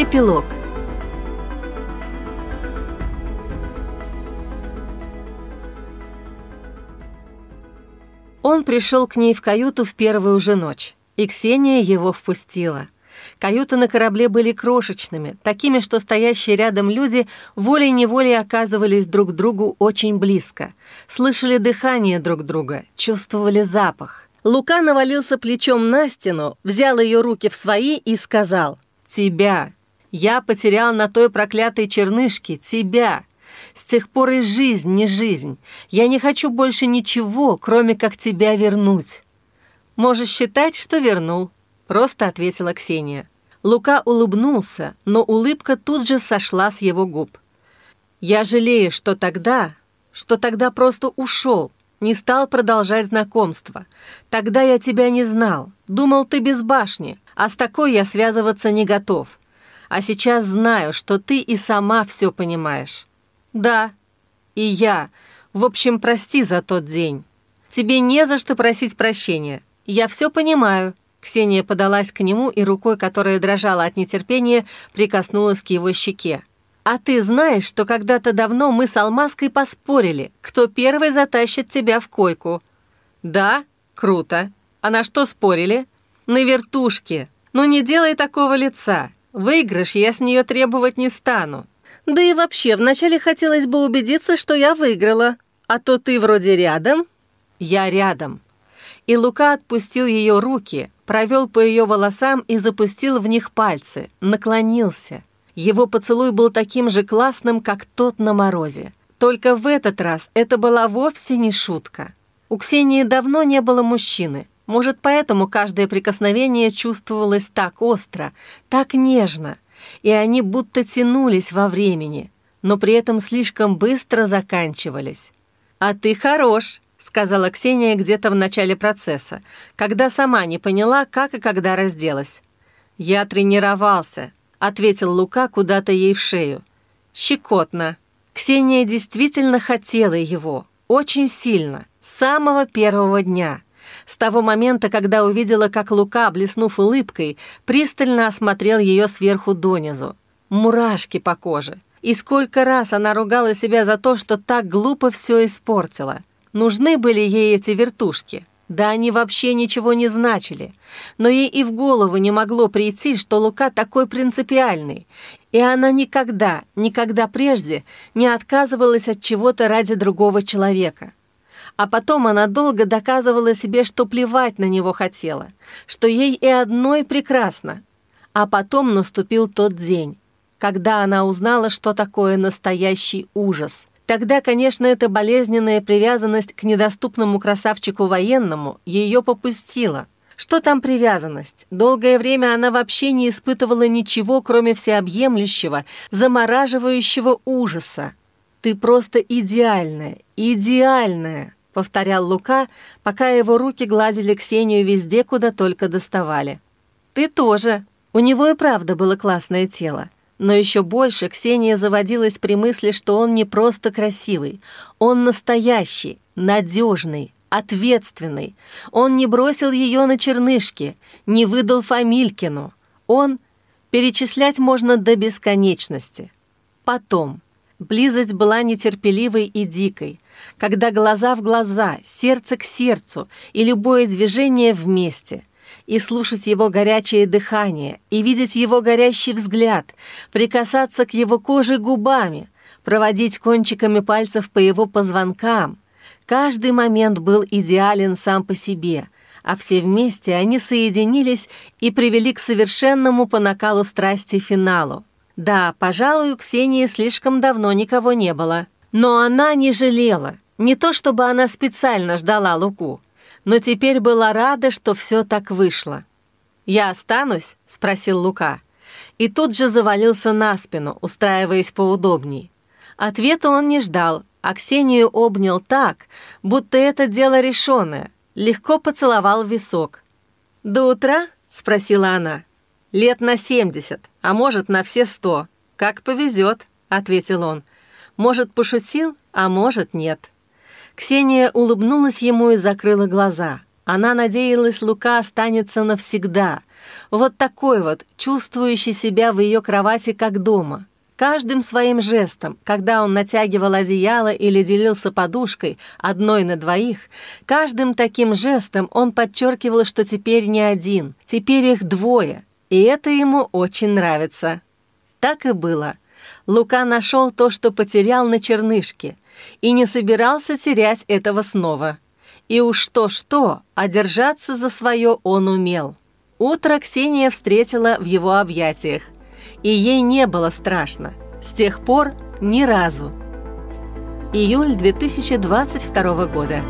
Эпилог Он пришел к ней в каюту в первую же ночь, и Ксения его впустила. Каюты на корабле были крошечными, такими, что стоящие рядом люди волей-неволей оказывались друг другу очень близко, слышали дыхание друг друга, чувствовали запах. Лука навалился плечом на стену, взял ее руки в свои и сказал «Тебя! Я потерял на той проклятой чернышке тебя!» С тех пор и жизнь не жизнь. Я не хочу больше ничего, кроме как тебя вернуть». «Можешь считать, что вернул», — просто ответила Ксения. Лука улыбнулся, но улыбка тут же сошла с его губ. «Я жалею, что тогда, что тогда просто ушел, не стал продолжать знакомство. Тогда я тебя не знал, думал, ты без башни, а с такой я связываться не готов. А сейчас знаю, что ты и сама все понимаешь. «Да, и я. В общем, прости за тот день. Тебе не за что просить прощения. Я все понимаю». Ксения подалась к нему и рукой, которая дрожала от нетерпения, прикоснулась к его щеке. «А ты знаешь, что когда-то давно мы с Алмазкой поспорили, кто первый затащит тебя в койку?» «Да? Круто. А на что спорили?» «На вертушке. Ну не делай такого лица. Выигрыш я с нее требовать не стану. Да и вообще, вначале хотелось бы убедиться, что я выиграла. А то ты вроде рядом. Я рядом. И Лука отпустил ее руки, провел по ее волосам и запустил в них пальцы, наклонился. Его поцелуй был таким же классным, как тот на морозе. Только в этот раз это была вовсе не шутка. У Ксении давно не было мужчины. Может, поэтому каждое прикосновение чувствовалось так остро, так нежно – и они будто тянулись во времени, но при этом слишком быстро заканчивались. «А ты хорош», — сказала Ксения где-то в начале процесса, когда сама не поняла, как и когда разделась. «Я тренировался», — ответил Лука куда-то ей в шею. «Щекотно». Ксения действительно хотела его, очень сильно, с самого первого дня — с того момента, когда увидела, как Лука, блеснув улыбкой, пристально осмотрел ее сверху донизу. Мурашки по коже. И сколько раз она ругала себя за то, что так глупо все испортила. Нужны были ей эти вертушки. Да они вообще ничего не значили. Но ей и в голову не могло прийти, что Лука такой принципиальный. И она никогда, никогда прежде не отказывалась от чего-то ради другого человека. А потом она долго доказывала себе, что плевать на него хотела, что ей и одной прекрасно. А потом наступил тот день, когда она узнала, что такое настоящий ужас. Тогда, конечно, эта болезненная привязанность к недоступному красавчику военному ее попустила. Что там привязанность? Долгое время она вообще не испытывала ничего, кроме всеобъемлющего, замораживающего ужаса. Ты просто идеальная, идеальная повторял Лука, пока его руки гладили Ксению везде, куда только доставали. «Ты тоже. У него и правда было классное тело. Но еще больше Ксения заводилась при мысли, что он не просто красивый, он настоящий, надежный, ответственный. Он не бросил ее на чернышки, не выдал Фамилькину. Он... Перечислять можно до бесконечности. Потом. Близость была нетерпеливой и дикой, когда глаза в глаза, сердце к сердцу и любое движение вместе. И слушать его горячее дыхание, и видеть его горящий взгляд, прикасаться к его коже губами, проводить кончиками пальцев по его позвонкам. Каждый момент был идеален сам по себе, а все вместе они соединились и привели к совершенному по накалу страсти финалу. Да, пожалуй, у Ксении слишком давно никого не было. Но она не жалела. Не то чтобы она специально ждала Луку, но теперь была рада, что все так вышло. «Я останусь?» — спросил Лука. И тут же завалился на спину, устраиваясь поудобней. Ответа он не ждал, а Ксению обнял так, будто это дело решенное, легко поцеловал висок. «До утра?» — спросила она. «Лет на семьдесят, а может, на все сто. Как повезет», — ответил он. «Может, пошутил, а может, нет». Ксения улыбнулась ему и закрыла глаза. Она надеялась, Лука останется навсегда. Вот такой вот, чувствующий себя в ее кровати как дома. Каждым своим жестом, когда он натягивал одеяло или делился подушкой, одной на двоих, каждым таким жестом он подчеркивал, что теперь не один, теперь их двое, и это ему очень нравится. Так и было. Лука нашел то, что потерял на чернышке, и не собирался терять этого снова. И уж то-что, а держаться за свое он умел. Утро Ксения встретила в его объятиях и ей не было страшно. С тех пор ни разу. Июль 2022 года.